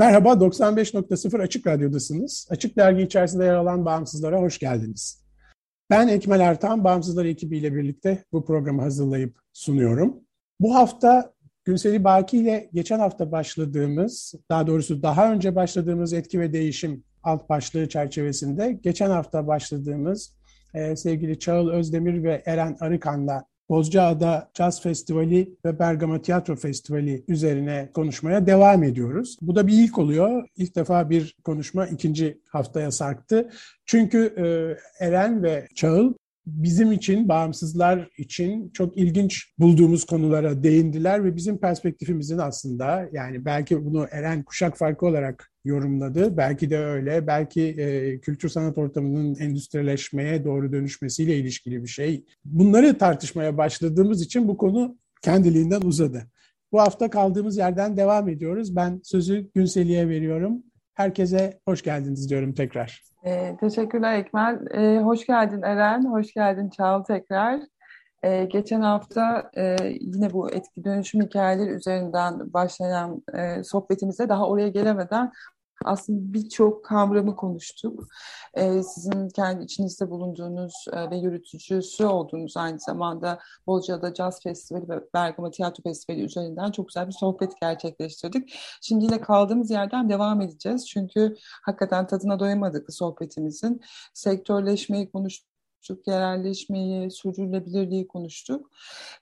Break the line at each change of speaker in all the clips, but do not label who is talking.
Merhaba, 95.0 Açık Radyo'dasınız. Açık Dergi içerisinde yer alan Bağımsızlara hoş geldiniz. Ben Ekmel Ertan, Bağımsızlar ekibiyle birlikte bu programı hazırlayıp sunuyorum. Bu hafta Günseli Baki ile geçen hafta başladığımız, daha doğrusu daha önce başladığımız etki ve değişim alt başlığı çerçevesinde geçen hafta başladığımız e, sevgili Çağıl Özdemir ve Eren Arıkan'la Bozcaada Jazz Festivali ve Bergama Tiyatro Festivali üzerine konuşmaya devam ediyoruz. Bu da bir ilk oluyor. İlk defa bir konuşma ikinci haftaya sarktı. Çünkü e, Eren ve Çağıl bizim için, bağımsızlar için çok ilginç bulduğumuz konulara değindiler ve bizim perspektifimizin aslında yani belki bunu Eren kuşak farkı olarak yorumladı. Belki de öyle. Belki e, kültür sanat ortamının endüstrileşmeye doğru dönüşmesiyle ilişkili bir şey. Bunları tartışmaya başladığımız için bu konu kendiliğinden uzadı. Bu hafta kaldığımız yerden devam ediyoruz. Ben sözü Günseli'ye veriyorum. Herkese hoş geldiniz diyorum tekrar.
E, teşekkürler Ekmel. E, hoş geldin Eren, hoş geldin Çağıl tekrar. E, geçen hafta e, yine bu etki dönüşüm hikayeleri üzerinden başlayan e, sohbetimize daha oraya gelemeden aslında birçok kavramı konuştuk. Ee, sizin kendi içinizde bulunduğunuz e, ve yürütücüsü olduğunuz aynı zamanda Bolca'da Jazz Festivali ve Bergama Tiyatro Festivali üzerinden çok güzel bir sohbet gerçekleştirdik. Şimdi yine kaldığımız yerden devam edeceğiz. Çünkü hakikaten tadına doyamadık sohbetimizin. Sektörleşmeyi konuştuk konuştuk, yerelleşmeyi, sürdürülebilirliği konuştuk.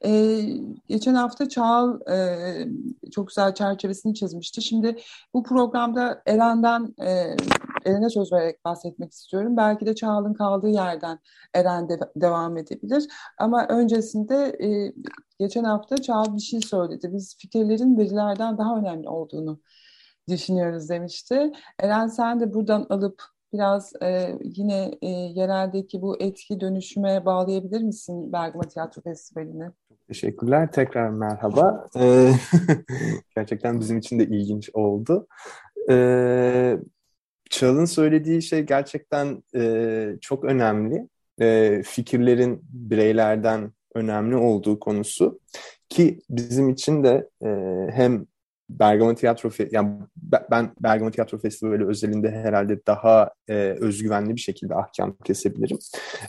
Ee, geçen hafta Çağal e, çok güzel çerçevesini çizmişti. Şimdi bu programda Eren'den, e, Eren'e söz vererek bahsetmek istiyorum. Belki de Çağal'ın kaldığı yerden Eren de, devam edebilir. Ama öncesinde e, geçen hafta Çağal bir şey söyledi. Biz fikirlerin verilerden daha önemli olduğunu düşünüyoruz demişti. Eren sen de buradan alıp biraz e, yine e, yereldeki bu etki dönüşüme bağlayabilir misin Bergama Tiyatro Festivali'ni?
Teşekkürler. Tekrar merhaba. Ee, gerçekten bizim için de ilginç oldu. Ee, Çağ'ın söylediği şey gerçekten e, çok önemli. E, fikirlerin bireylerden önemli olduğu konusu. Ki bizim için de e, hem Bergama Tiyatro yani ben Bergama Tiyatro Festivali özelinde herhalde daha e, özgüvenli bir şekilde ahkam kesebilirim.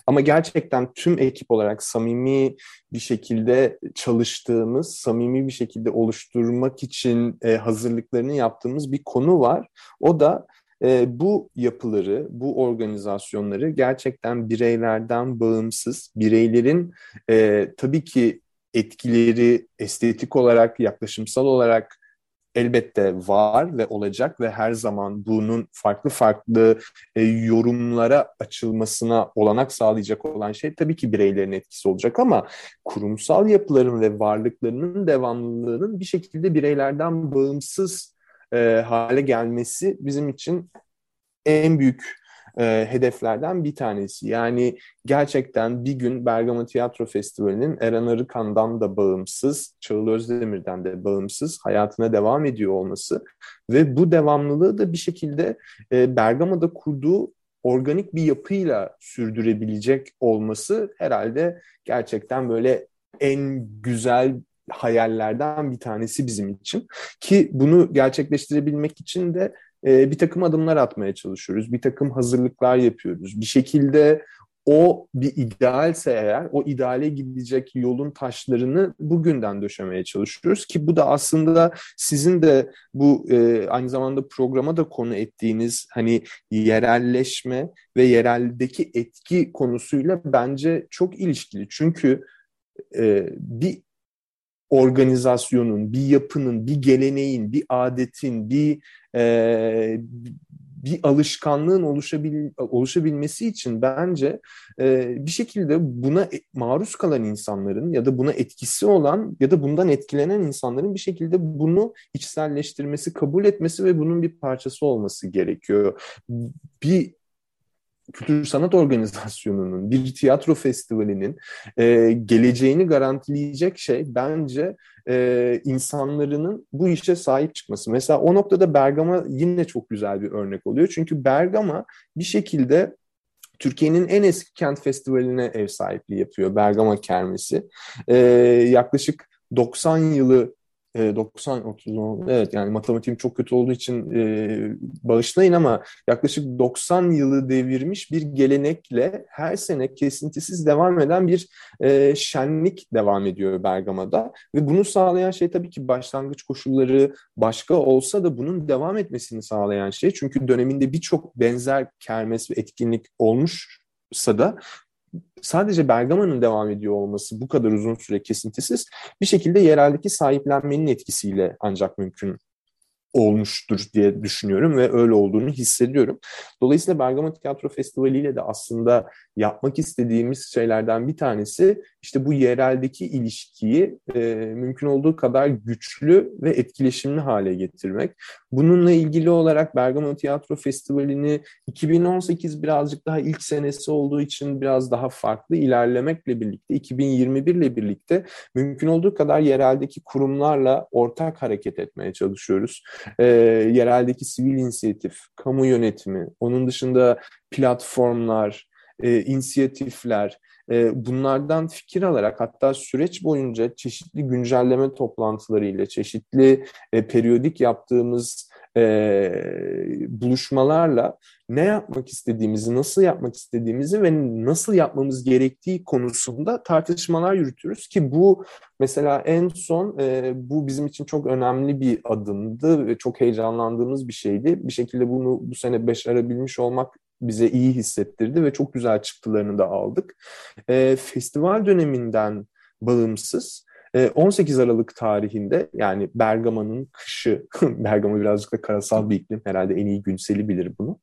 Ama gerçekten tüm ekip olarak samimi bir şekilde çalıştığımız, samimi bir şekilde oluşturmak için e, hazırlıklarını yaptığımız bir konu var. O da e, bu yapıları, bu organizasyonları gerçekten bireylerden bağımsız, bireylerin e, tabii ki etkileri estetik olarak, yaklaşımsal olarak elbette var ve olacak ve her zaman bunun farklı farklı e, yorumlara açılmasına olanak sağlayacak olan şey tabii ki bireylerin etkisi olacak ama kurumsal yapıların ve varlıklarının devamlılığının bir şekilde bireylerden bağımsız e, hale gelmesi bizim için en büyük e, hedeflerden bir tanesi. Yani gerçekten bir gün Bergama Tiyatro Festivali'nin Eren Arıkan'dan da bağımsız, Çağıl Özdemir'den de bağımsız hayatına devam ediyor olması ve bu devamlılığı da bir şekilde e, Bergama'da kurduğu organik bir yapıyla sürdürebilecek olması herhalde gerçekten böyle en güzel hayallerden bir tanesi bizim için. Ki bunu gerçekleştirebilmek için de e, bir takım adımlar atmaya çalışıyoruz. Bir takım hazırlıklar yapıyoruz. Bir şekilde o bir idealse eğer o ideale gidecek yolun taşlarını bugünden döşemeye çalışıyoruz ki bu da aslında sizin de bu e, aynı zamanda programa da konu ettiğiniz hani yerelleşme ve yereldeki etki konusuyla bence çok ilişkili. Çünkü e, bir organizasyonun, bir yapının, bir geleneğin, bir adetin, bir e, bir alışkanlığın oluşabil, oluşabilmesi için bence e, bir şekilde buna e, maruz kalan insanların ya da buna etkisi olan ya da bundan etkilenen insanların bir şekilde bunu içselleştirmesi, kabul etmesi ve bunun bir parçası olması gerekiyor. Bir kültür sanat organizasyonunun, bir tiyatro festivalinin e, geleceğini garantileyecek şey bence e, insanların bu işe sahip çıkması. Mesela o noktada Bergama yine çok güzel bir örnek oluyor. Çünkü Bergama bir şekilde Türkiye'nin en eski kent festivaline ev sahipliği yapıyor. Bergama Kermesi. E, yaklaşık 90 yılı 90 30 evet yani matematiğim çok kötü olduğu için e, bağışlayın ama yaklaşık 90 yılı devirmiş bir gelenekle her sene kesintisiz devam eden bir e, şenlik devam ediyor Bergama'da. Ve bunu sağlayan şey tabii ki başlangıç koşulları başka olsa da bunun devam etmesini sağlayan şey. Çünkü döneminde birçok benzer kermes ve etkinlik olmuşsa da sadece Bergama'nın devam ediyor olması bu kadar uzun süre kesintisiz bir şekilde yereldeki sahiplenmenin etkisiyle ancak mümkün olmuştur diye düşünüyorum ve öyle olduğunu hissediyorum. Dolayısıyla Bergama Tiyatro Festivali ile de aslında yapmak istediğimiz şeylerden bir tanesi işte bu yereldeki ilişkiyi e, mümkün olduğu kadar güçlü ve etkileşimli hale getirmek. Bununla ilgili olarak Bergama Tiyatro Festivali'ni 2018 birazcık daha ilk senesi olduğu için biraz daha farklı ilerlemekle birlikte 2021 ile birlikte mümkün olduğu kadar yereldeki kurumlarla ortak hareket etmeye çalışıyoruz. E, yereldeki sivil inisiyatif, kamu yönetimi, onun dışında platformlar, e, inisiyatifler, e, bunlardan fikir alarak hatta süreç boyunca çeşitli güncelleme toplantılarıyla, çeşitli e, periyodik yaptığımız e, buluşmalarla ne yapmak istediğimizi, nasıl yapmak istediğimizi ve nasıl yapmamız gerektiği konusunda tartışmalar yürütüyoruz ki bu mesela en son e, bu bizim için çok önemli bir adımdı ve çok heyecanlandığımız bir şeydi. Bir şekilde bunu bu sene başarabilmiş olmak bize iyi hissettirdi ve çok güzel çıktılarını da aldık. E, festival döneminden bağımsız 18 Aralık tarihinde yani Bergama'nın kışı, Bergama birazcık da karasal bir iklim herhalde en iyi Günseli bilir bunu.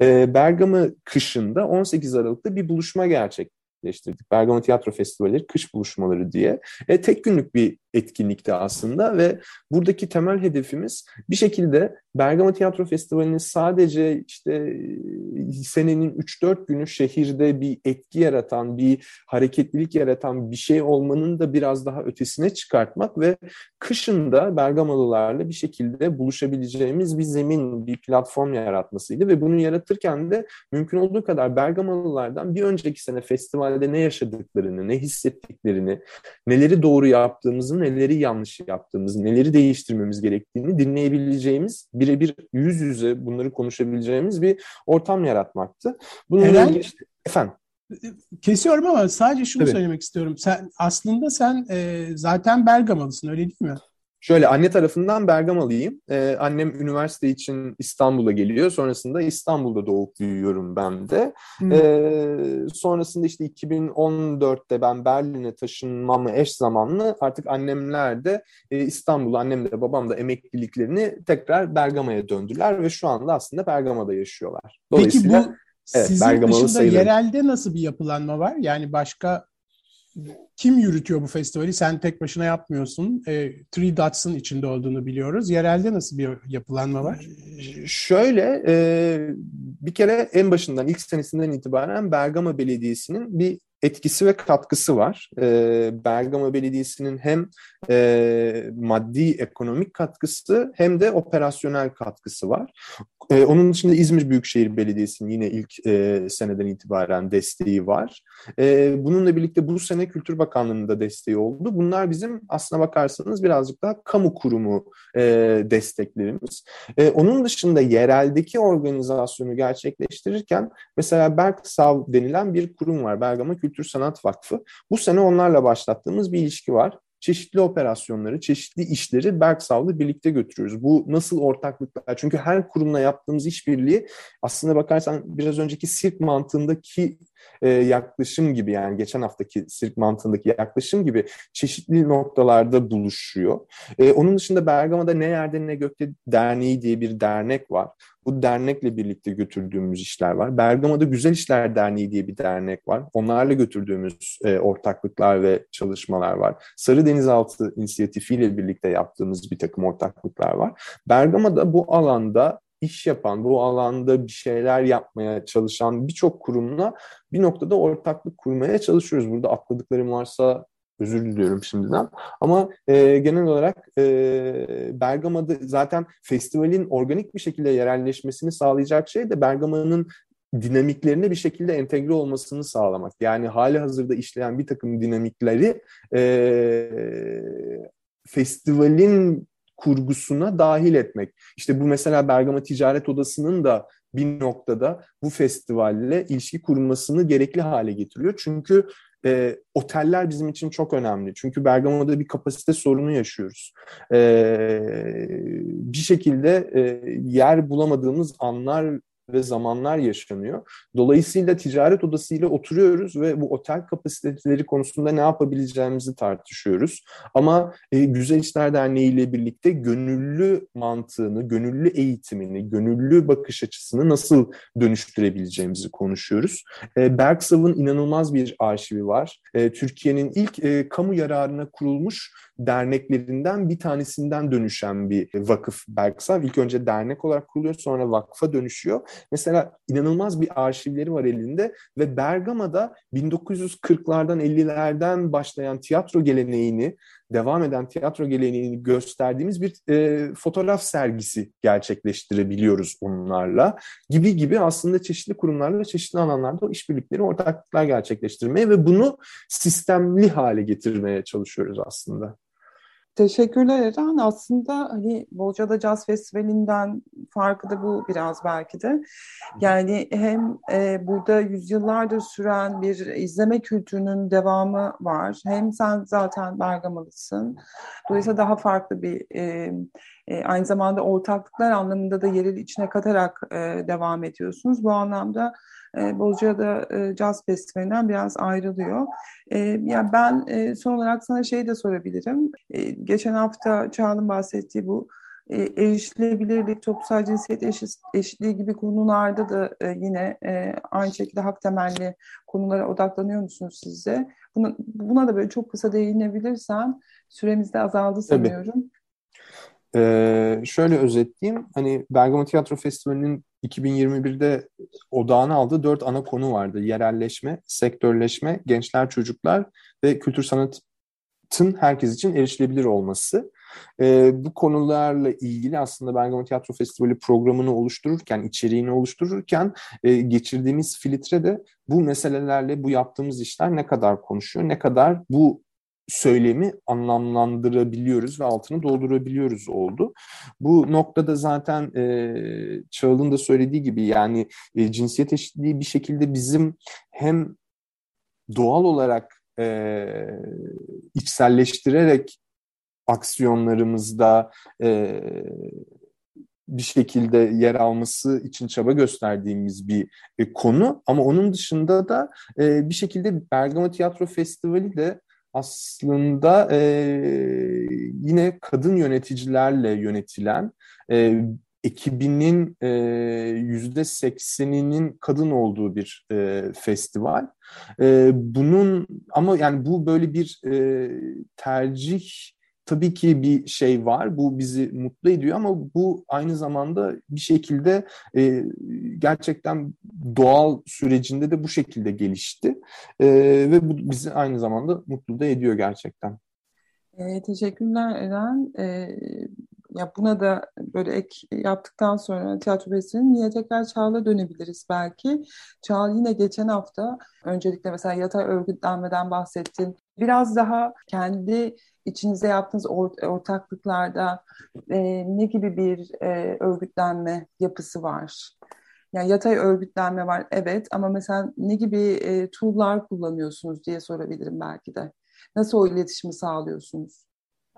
Bergama kışında 18 Aralık'ta bir buluşma gerçek gerçekleştirdik. Bergama Tiyatro Festivalleri kış buluşmaları diye. E, tek günlük bir etkinlikti aslında ve buradaki temel hedefimiz bir şekilde Bergama Tiyatro Festivali'nin sadece işte e, senenin 3-4 günü şehirde bir etki yaratan, bir hareketlilik yaratan bir şey olmanın da biraz daha ötesine çıkartmak ve kışında Bergamalılarla bir şekilde buluşabileceğimiz bir zemin, bir platform yaratmasıydı ve bunu yaratırken de mümkün olduğu kadar Bergamalılardan bir önceki sene festivalde ne yaşadıklarını, ne hissettiklerini, neleri doğru yaptığımızın neleri yanlış yaptığımızı, neleri değiştirmemiz gerektiğini dinleyebileceğimiz, birebir yüz yüze bunları konuşabileceğimiz bir ortam yaratmaktı.
Bununla Eren, ilgili işte, efendim. Kesiyorum ama sadece şunu Tabii. söylemek istiyorum. Sen aslında sen e, zaten Bergamalısın öyle değil mi?
Şöyle anne tarafından Bergamalıyım. Ee, annem üniversite için İstanbul'a geliyor. Sonrasında İstanbul'da doğup büyüyorum ben de. Hmm. Ee, sonrasında işte 2014'te ben Berlin'e taşınmamı eş zamanlı artık annemler de e, İstanbul'da annem de babam da emekliliklerini tekrar Bergama'ya döndüler ve şu anda aslında Bergama'da yaşıyorlar.
Dolayısıyla Peki bu evet, sizin Bergamalı dışında sayılır. yerelde nasıl bir yapılanma var? Yani başka kim yürütüyor bu festivali? Sen tek başına yapmıyorsun. E, Three Dots'ın içinde olduğunu biliyoruz. Yerelde nasıl bir yapılanma var?
Şöyle, e, bir kere en başından, ilk senesinden itibaren Bergama Belediyesi'nin bir etkisi ve katkısı var. E, Bergama Belediyesi'nin hem e, maddi ekonomik katkısı hem de operasyonel katkısı var. E, onun dışında İzmir Büyükşehir Belediyesi'nin yine ilk e, seneden itibaren desteği var. E, bununla birlikte bu sene Kültür Bakanlığı'nın da desteği oldu. Bunlar bizim aslına bakarsanız birazcık daha kamu kurumu e, desteklerimiz. E, onun dışında yereldeki organizasyonu gerçekleştirirken mesela Berksav denilen bir kurum var. Bergama Kültür Sanat Vakfı. Bu sene onlarla başlattığımız bir ilişki var çeşitli operasyonları, çeşitli işleri Berksav'la birlikte götürüyoruz. Bu nasıl ortaklıklar? Çünkü her kurumla yaptığımız işbirliği aslında bakarsan biraz önceki sirk mantığındaki e, yaklaşım gibi yani geçen haftaki sirk mantığındaki yaklaşım gibi çeşitli noktalarda buluşuyor. E, onun dışında Bergama'da Ne Yerde Ne Gökte Derneği diye bir dernek var. Bu dernekle birlikte götürdüğümüz işler var. Bergama'da Güzel İşler Derneği diye bir dernek var. Onlarla götürdüğümüz e, ortaklıklar ve çalışmalar var. Sarı Denizaltı İnisiyatifiyle birlikte yaptığımız bir takım ortaklıklar var. Bergama'da bu alanda iş yapan, bu alanda bir şeyler yapmaya çalışan birçok kurumla bir noktada ortaklık kurmaya çalışıyoruz. Burada atladıklarım varsa özür diliyorum şimdiden. Ama e, genel olarak e, Bergama'da zaten festivalin organik bir şekilde yerelleşmesini sağlayacak şey de Bergama'nın dinamiklerine bir şekilde entegre olmasını sağlamak. Yani hali hazırda işleyen bir takım dinamikleri e, festivalin kurgusuna dahil etmek. İşte bu mesela Bergama Ticaret Odası'nın da bir noktada bu festivalle ilişki kurulmasını gerekli hale getiriyor. Çünkü e, oteller bizim için çok önemli. Çünkü Bergama'da bir kapasite sorunu yaşıyoruz. E, bir şekilde e, yer bulamadığımız anlar ve zamanlar yaşanıyor. Dolayısıyla ticaret odasıyla oturuyoruz ve bu otel kapasiteleri konusunda ne yapabileceğimizi tartışıyoruz. Ama e, Güzel İşler Derneği ile birlikte gönüllü mantığını, gönüllü eğitimini, gönüllü bakış açısını nasıl dönüştürebileceğimizi konuşuyoruz. E, Bergsav'ın inanılmaz bir arşivi var. E, Türkiye'nin ilk e, kamu yararına kurulmuş derneklerinden bir tanesinden dönüşen bir vakıf Berksav. İlk önce dernek olarak kuruluyor sonra vakfa dönüşüyor. Mesela inanılmaz bir arşivleri var elinde ve Bergama'da 1940'lardan 50'lerden başlayan tiyatro geleneğini devam eden tiyatro geleneğini gösterdiğimiz bir e, fotoğraf sergisi gerçekleştirebiliyoruz onlarla. Gibi gibi aslında çeşitli kurumlarla çeşitli alanlarda o işbirlikleri, ortaklıklar gerçekleştirmeye ve bunu sistemli hale getirmeye çalışıyoruz aslında.
Teşekkürler Eren. Aslında hani Bolca'da Jazz Festivali'nden farkı da bu biraz belki de. Yani hem e, burada yüzyıllardır süren bir izleme kültürünün devamı var. Hem sen zaten Bergamalısın. Dolayısıyla daha farklı bir e, e, aynı zamanda ortaklıklar anlamında da yerel içine katarak e, devam ediyorsunuz. Bu anlamda e, Bozcaada e, Jazz Festivali'nden biraz ayrılıyor. E, yani ben e, son olarak sana şey de sorabilirim. E, geçen hafta Çağla'nın bahsettiği bu e, erişilebilirlik, toplumsal cinsiyet eşit, eşitliği gibi konularda da e, yine e, aynı şekilde hak temelli konulara odaklanıyor musunuz siz de? Buna, buna da böyle çok kısa değinebilirsen süremiz de azaldı sanıyorum. Tabii.
Ee, şöyle özetleyeyim. Hani Bergama Tiyatro Festivali'nin 2021'de odağını aldığı dört ana konu vardı. Yerelleşme, sektörleşme, gençler, çocuklar ve kültür sanatın herkes için erişilebilir olması. Ee, bu konularla ilgili aslında Bergama Tiyatro Festivali programını oluştururken, içeriğini oluştururken e, geçirdiğimiz filtre de bu meselelerle bu yaptığımız işler ne kadar konuşuyor, ne kadar bu söylemi anlamlandırabiliyoruz ve altını doldurabiliyoruz oldu. Bu noktada zaten e, Çağıl'ın da söylediği gibi yani e, cinsiyet eşitliği bir şekilde bizim hem doğal olarak e, içselleştirerek aksiyonlarımızda e, bir şekilde yer alması için çaba gösterdiğimiz bir e, konu ama onun dışında da e, bir şekilde Bergama Tiyatro Festivali de aslında e, yine kadın yöneticilerle yönetilen e, ekibinin yüzde sekseninin kadın olduğu bir e, festival. E, bunun ama yani bu böyle bir e, tercih tabii ki bir şey var. Bu bizi mutlu ediyor ama bu aynı zamanda bir şekilde e, gerçekten doğal sürecinde de bu şekilde gelişti. E, ve bu bizi aynı zamanda mutlu da ediyor gerçekten.
E, teşekkürler Eren. E, ya buna da böyle ek yaptıktan sonra tiyatro festivali'nin yine tekrar Çağla dönebiliriz belki. Çağla yine geçen hafta öncelikle mesela yatay örgütlenmeden bahsettin. Biraz daha kendi içinizde yaptığınız ortaklıklarda e, ne gibi bir e, örgütlenme yapısı var? Yani yatay örgütlenme var evet ama mesela ne gibi e, tool'lar kullanıyorsunuz diye sorabilirim belki de. Nasıl o iletişimi sağlıyorsunuz?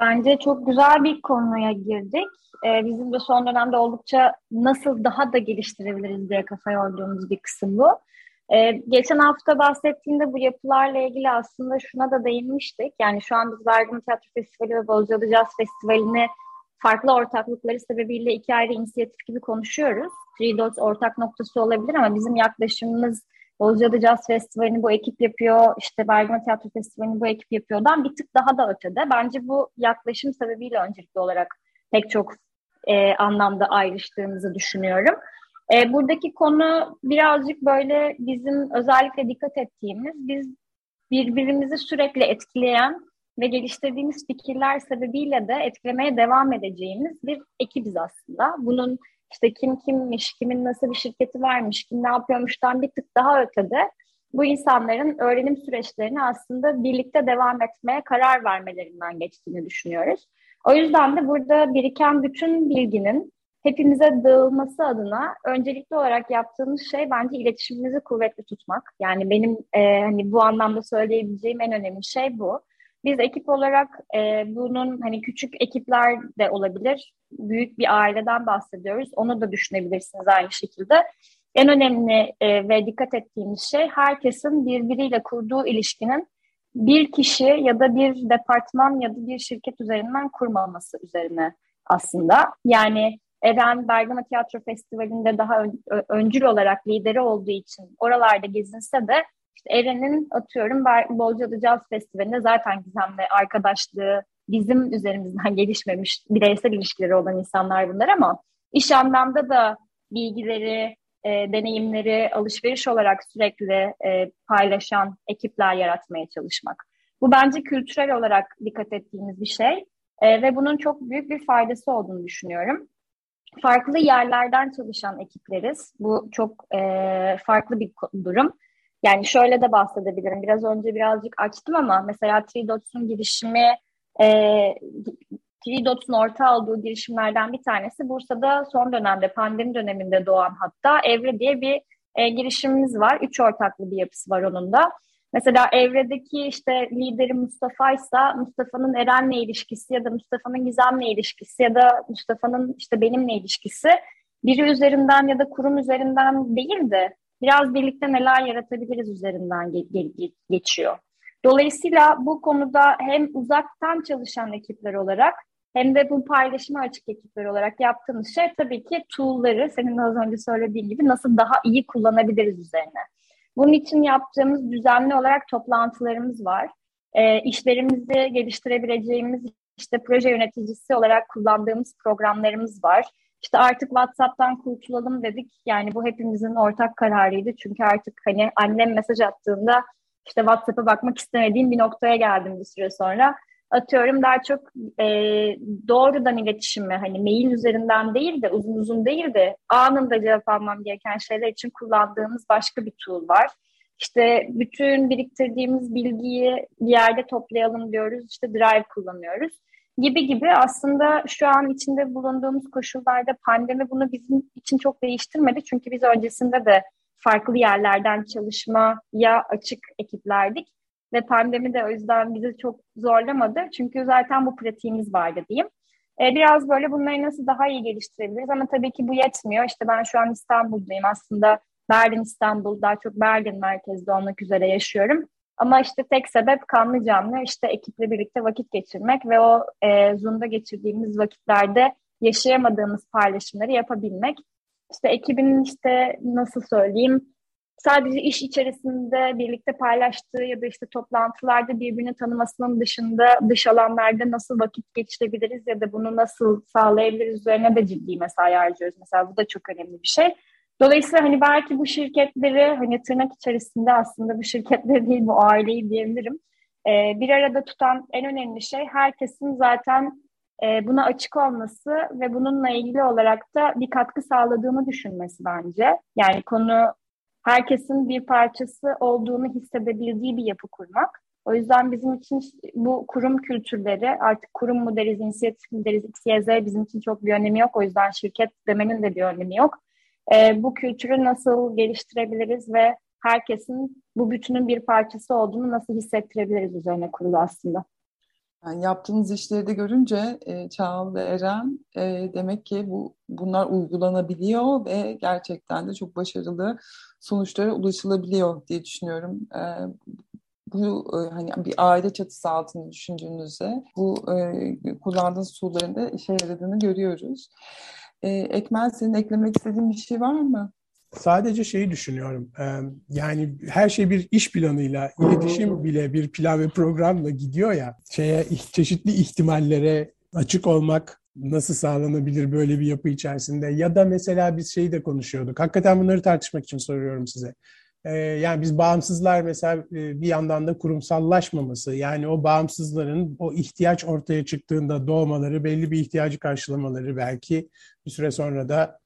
Bence çok güzel bir konuya girdik. Ee, bizim de son dönemde oldukça nasıl daha da geliştirebiliriz diye kafa yorduğumuz bir kısım bu. Ee, geçen hafta bahsettiğimde bu yapılarla ilgili aslında şuna da değinmiştik. Yani şu an biz Bergama Tiyatro Festivali ve Bozcaada Jazz Festivali'ni farklı ortaklıkları sebebiyle iki ayrı inisiyatif gibi konuşuyoruz. Three Dots ortak noktası olabilir ama bizim yaklaşımımız Bozcaada Jazz Festivali'ni bu ekip yapıyor, işte Bergama Tiyatro Festivali'ni bu ekip yapıyordan bir tık daha da ötede. Bence bu yaklaşım sebebiyle öncelikli olarak pek çok e, anlamda ayrıştığımızı düşünüyorum. E, buradaki konu birazcık böyle bizim özellikle dikkat ettiğimiz, biz birbirimizi sürekli etkileyen ve geliştirdiğimiz fikirler sebebiyle de etkilemeye devam edeceğimiz bir ekibiz aslında. Bunun işte kim kimmiş, kimin nasıl bir şirketi varmış, kim ne yapıyormuştan bir tık daha ötede bu insanların öğrenim süreçlerini aslında birlikte devam etmeye karar vermelerinden geçtiğini düşünüyoruz. O yüzden de burada biriken bütün bilginin hepimize dağılması adına öncelikli olarak yaptığımız şey bence iletişimimizi kuvvetli tutmak. Yani benim e, hani bu anlamda söyleyebileceğim en önemli şey bu. Biz ekip olarak e, bunun hani küçük ekipler de olabilir, büyük bir aileden bahsediyoruz. Onu da düşünebilirsiniz aynı şekilde. En önemli e, ve dikkat ettiğimiz şey herkesin birbiriyle kurduğu ilişkinin bir kişi ya da bir departman ya da bir şirket üzerinden kurmaması üzerine aslında. Yani Eren Bergama Tiyatro Festivali'nde daha ön, öncül olarak lideri olduğu için oralarda gezinse de işte Eren'in atıyorum Bolca'da Jazz Festivali'nde zaten Gizem'le arkadaşlığı bizim üzerimizden gelişmemiş bireysel ilişkileri olan insanlar bunlar ama iş anlamda da bilgileri, e, deneyimleri alışveriş olarak sürekli e, paylaşan ekipler yaratmaya çalışmak. Bu bence kültürel olarak dikkat ettiğimiz bir şey e, ve bunun çok büyük bir faydası olduğunu düşünüyorum. Farklı yerlerden çalışan ekipleriz. Bu çok e, farklı bir durum. Yani şöyle de bahsedebilirim. Biraz önce birazcık açtım ama mesela Three Dots'un girişimi e, Three Dots'un ortağı olduğu girişimlerden bir tanesi Bursa'da son dönemde pandemi döneminde doğan hatta Evre diye bir e, girişimimiz var. Üç ortaklı bir yapısı var onun da. Mesela Evre'deki işte lideri Mustafa ise Mustafa'nın Eren'le ilişkisi ya da Mustafa'nın Gizem'le ilişkisi ya da Mustafa'nın işte benimle ilişkisi biri üzerinden ya da kurum üzerinden değil de biraz birlikte neler yaratabiliriz üzerinden ge- ge- geçiyor. Dolayısıyla bu konuda hem uzaktan çalışan ekipler olarak hem de bu paylaşıma açık ekipler olarak yaptığımız şey tabii ki tool'ları senin az önce söylediğin gibi nasıl daha iyi kullanabiliriz üzerine. Bunun için yaptığımız düzenli olarak toplantılarımız var. E, işlerimizi geliştirebileceğimiz işte proje yöneticisi olarak kullandığımız programlarımız var. İşte artık WhatsApp'tan kurtulalım dedik. Yani bu hepimizin ortak kararıydı. Çünkü artık hani annem mesaj attığında işte WhatsApp'a bakmak istemediğim bir noktaya geldim bir süre sonra. Atıyorum daha çok e, doğrudan iletişimi hani mail üzerinden değil de uzun uzun değil de anında cevap almam gereken şeyler için kullandığımız başka bir tool var. İşte bütün biriktirdiğimiz bilgiyi bir yerde toplayalım diyoruz. İşte Drive kullanıyoruz gibi gibi aslında şu an içinde bulunduğumuz koşullarda pandemi bunu bizim için çok değiştirmedi. Çünkü biz öncesinde de farklı yerlerden çalışmaya açık ekiplerdik. Ve pandemi de o yüzden bizi çok zorlamadı. Çünkü zaten bu pratiğimiz vardı diyeyim. Ee, biraz böyle bunları nasıl daha iyi geliştirebiliriz ama tabii ki bu yetmiyor. İşte ben şu an İstanbul'dayım. Aslında Berlin, İstanbul, daha çok Berlin merkezde olmak üzere yaşıyorum. Ama işte tek sebep kanlı canlı işte ekiple birlikte vakit geçirmek ve o e, Zoom'da geçirdiğimiz vakitlerde yaşayamadığımız paylaşımları yapabilmek. İşte ekibin işte nasıl söyleyeyim sadece iş içerisinde birlikte paylaştığı ya da işte toplantılarda birbirini tanımasının dışında dış alanlarda nasıl vakit geçirebiliriz ya da bunu nasıl sağlayabiliriz üzerine de ciddi mesai harcıyoruz. Mesela bu da çok önemli bir şey. Dolayısıyla hani belki bu şirketleri hani tırnak içerisinde aslında bu şirketleri değil bu aileyi diyebilirim. Ee, bir arada tutan en önemli şey herkesin zaten e, buna açık olması ve bununla ilgili olarak da bir katkı sağladığını düşünmesi bence. Yani konu herkesin bir parçası olduğunu hissedebildiği bir yapı kurmak. O yüzden bizim için bu kurum kültürleri artık kurum mu deriz, inisiyatif mi deriz, X, Y, Z bizim için çok bir önemi yok. O yüzden şirket demenin de bir önemi yok. E, bu kültürü nasıl geliştirebiliriz ve herkesin bu bütünün bir parçası olduğunu nasıl hissettirebiliriz üzerine kurulu aslında.
Yani yaptığınız işleri de görünce e, Çağıl ve Eren e, demek ki bu bunlar uygulanabiliyor ve gerçekten de çok başarılı sonuçlara ulaşılabiliyor diye düşünüyorum. E, bu e, hani bir aile çatısı altında düşündüğünüzde bu e, kullandığınız tool'ların da işe yaradığını görüyoruz. E, Ekmel senin eklemek istediğin bir şey var mı?
Sadece şeyi düşünüyorum. Yani her şey bir iş planıyla, iletişim bile bir plan ve programla gidiyor ya. Şeye çeşitli ihtimallere açık olmak nasıl sağlanabilir böyle bir yapı içerisinde? Ya da mesela biz şeyi de konuşuyorduk. Hakikaten bunları tartışmak için soruyorum size. Yani biz bağımsızlar mesela bir yandan da kurumsallaşmaması yani o bağımsızların o ihtiyaç ortaya çıktığında doğmaları belli bir ihtiyacı karşılamaları belki bir süre sonra da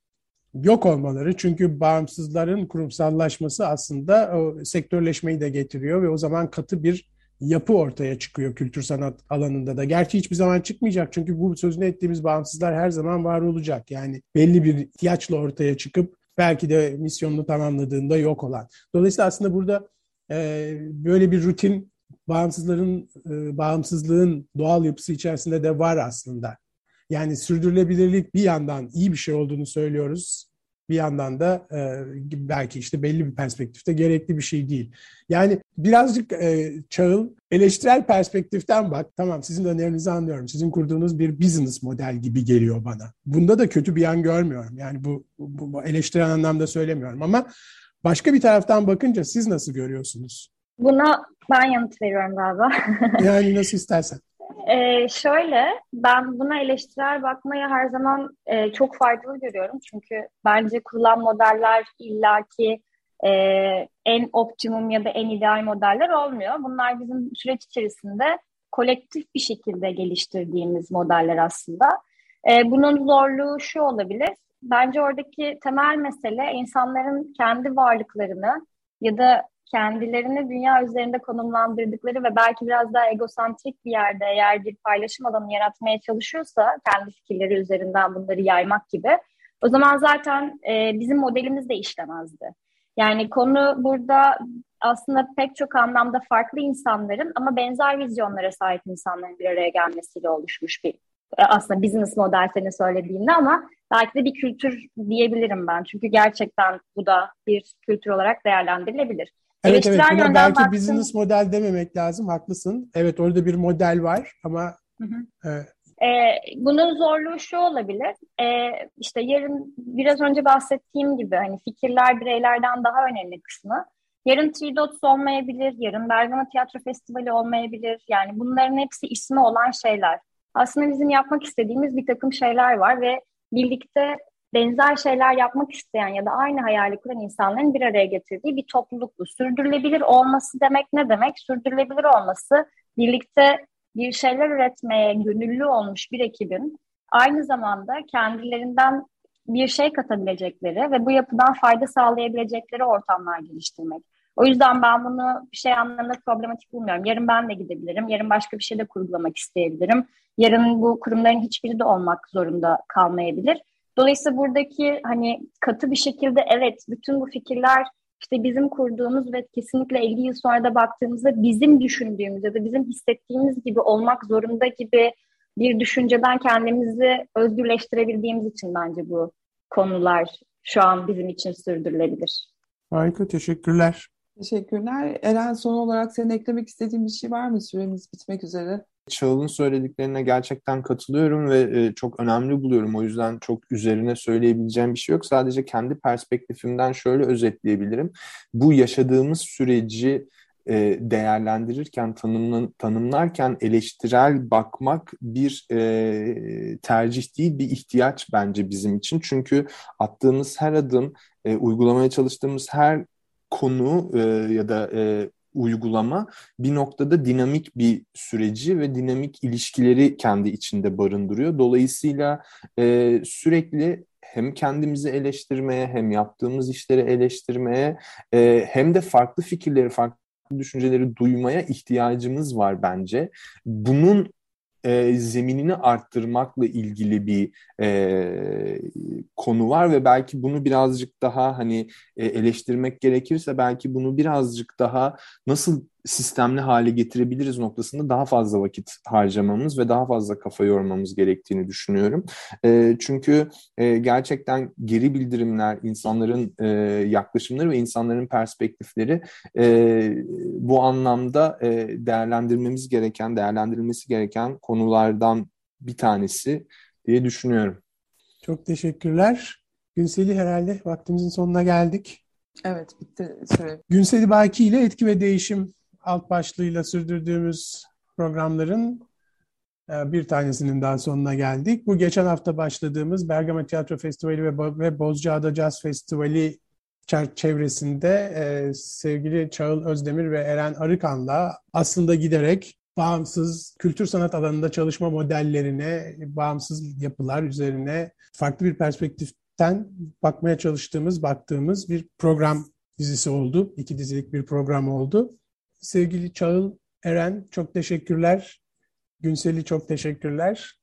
yok olmaları. Çünkü bağımsızların kurumsallaşması aslında o sektörleşmeyi de getiriyor ve o zaman katı bir yapı ortaya çıkıyor kültür sanat alanında da. Gerçi hiçbir zaman çıkmayacak çünkü bu sözünü ettiğimiz bağımsızlar her zaman var olacak. Yani belli bir ihtiyaçla ortaya çıkıp belki de misyonunu tamamladığında yok olan. Dolayısıyla aslında burada e, böyle bir rutin bağımsızların e, bağımsızlığın doğal yapısı içerisinde de var aslında. Yani sürdürülebilirlik bir yandan iyi bir şey olduğunu söylüyoruz. Bir yandan da e, belki işte belli bir perspektifte gerekli bir şey değil. Yani birazcık e, Çağıl eleştirel perspektiften bak. Tamam sizin önerinizi anlıyorum. Sizin kurduğunuz bir business model gibi geliyor bana. Bunda da kötü bir yan görmüyorum. Yani bu, bu, bu eleştirel anlamda söylemiyorum ama başka bir taraftan bakınca siz nasıl görüyorsunuz?
Buna ben yanıt veriyorum galiba.
yani nasıl istersen.
Ee, şöyle, ben buna eleştirel bakmayı her zaman e, çok faydalı görüyorum. Çünkü bence kurulan modeller illaki e, en optimum ya da en ideal modeller olmuyor. Bunlar bizim süreç içerisinde kolektif bir şekilde geliştirdiğimiz modeller aslında. E, bunun zorluğu şu olabilir. Bence oradaki temel mesele insanların kendi varlıklarını ya da kendilerini dünya üzerinde konumlandırdıkları ve belki biraz daha egosantrik bir yerde eğer bir paylaşım alanı yaratmaya çalışıyorsa kendi fikirleri üzerinden bunları yaymak gibi o zaman zaten e, bizim modelimiz de işlemezdi. Yani konu burada aslında pek çok anlamda farklı insanların ama benzer vizyonlara sahip insanların bir araya gelmesiyle oluşmuş bir e, aslında business model senin söylediğinde ama belki de bir kültür diyebilirim ben. Çünkü gerçekten bu da bir kültür olarak değerlendirilebilir.
Evet evet buna belki baktım. business model dememek lazım haklısın. Evet orada bir model var ama hı hı.
Evet. Ee, bunun zorluğu şu olabilir. Ee, işte yarın biraz önce bahsettiğim gibi hani fikirler bireylerden daha önemli kısmı. Yarın Three Dots olmayabilir, yarın Bergama Tiyatro Festivali olmayabilir. Yani bunların hepsi ismi olan şeyler. Aslında bizim yapmak istediğimiz bir takım şeyler var ve birlikte benzer şeyler yapmak isteyen ya da aynı hayali kuran insanların bir araya getirdiği bir topluluk bu. Sürdürülebilir olması demek ne demek? Sürdürülebilir olması birlikte bir şeyler üretmeye gönüllü olmuş bir ekibin aynı zamanda kendilerinden bir şey katabilecekleri ve bu yapıdan fayda sağlayabilecekleri ortamlar geliştirmek. O yüzden ben bunu bir şey anlamında problematik bulmuyorum. Yarın ben de gidebilirim, yarın başka bir şey de kurgulamak isteyebilirim. Yarın bu kurumların hiçbiri de olmak zorunda kalmayabilir. Dolayısıyla buradaki hani katı bir şekilde evet bütün bu fikirler işte bizim kurduğumuz ve kesinlikle 50 yıl sonra da baktığımızda bizim düşündüğümüz ya da bizim hissettiğimiz gibi olmak zorunda gibi bir düşünceden kendimizi özgürleştirebildiğimiz için bence bu konular şu an bizim için sürdürülebilir.
Harika, teşekkürler.
Teşekkürler. Eren son olarak senin eklemek istediğin bir şey var mı? Süremiz bitmek üzere.
Çağıl'ın söylediklerine gerçekten katılıyorum ve e, çok önemli buluyorum. O yüzden çok üzerine söyleyebileceğim bir şey yok. Sadece kendi perspektifimden şöyle özetleyebilirim. Bu yaşadığımız süreci e, değerlendirirken, tanımlan, tanımlarken eleştirel bakmak bir e, tercih değil, bir ihtiyaç bence bizim için. Çünkü attığımız her adım, e, uygulamaya çalıştığımız her konu e, ya da e, uygulama bir noktada dinamik bir süreci ve dinamik ilişkileri kendi içinde barındırıyor. Dolayısıyla e, sürekli hem kendimizi eleştirmeye hem yaptığımız işleri eleştirmeye e, hem de farklı fikirleri, farklı düşünceleri duymaya ihtiyacımız var bence. Bunun e, zeminini arttırmakla ilgili bir e, konu var ve belki bunu birazcık daha hani e, eleştirmek gerekirse belki bunu birazcık daha nasıl sistemli hale getirebiliriz noktasında daha fazla vakit harcamamız ve daha fazla kafa yormamız gerektiğini düşünüyorum. E, çünkü e, gerçekten geri bildirimler, insanların e, yaklaşımları ve insanların perspektifleri e, bu anlamda e, değerlendirmemiz gereken, değerlendirilmesi gereken konulardan bir tanesi diye düşünüyorum.
Çok teşekkürler. Günseli herhalde vaktimizin sonuna geldik.
Evet bitti süre.
Günseli Baki ile etki ve değişim alt başlığıyla sürdürdüğümüz programların e, bir tanesinin daha sonuna geldik. Bu geçen hafta başladığımız Bergama Tiyatro Festivali ve Bozcaada Jazz Festivali çevresinde e, sevgili Çağıl Özdemir ve Eren Arıkan'la aslında giderek bağımsız kültür sanat alanında çalışma modellerine, bağımsız yapılar üzerine farklı bir perspektiften bakmaya çalıştığımız, baktığımız bir program dizisi oldu. İki dizilik bir program oldu. Sevgili Çağıl Eren çok teşekkürler. Günseli çok teşekkürler.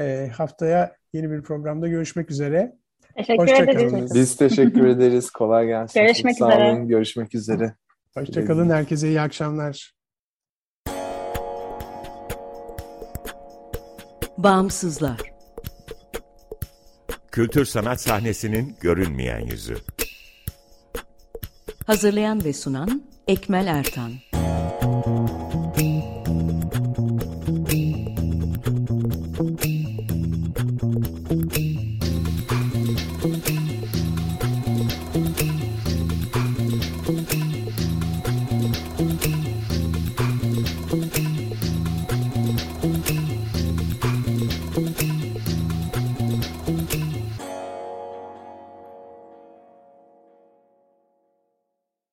E, haftaya yeni bir programda görüşmek üzere.
Teşekkür ederiz.
Biz teşekkür ederiz. Kolay gelsin.
Görüşmek
Sağ
üzere.
olun. Görüşmek üzere.
Hoşçakalın. Herkese iyi akşamlar.
Bağımsızlar.
Kültür sanat sahnesinin görünmeyen yüzü.
Hazırlayan ve sunan Ekmel Ertan.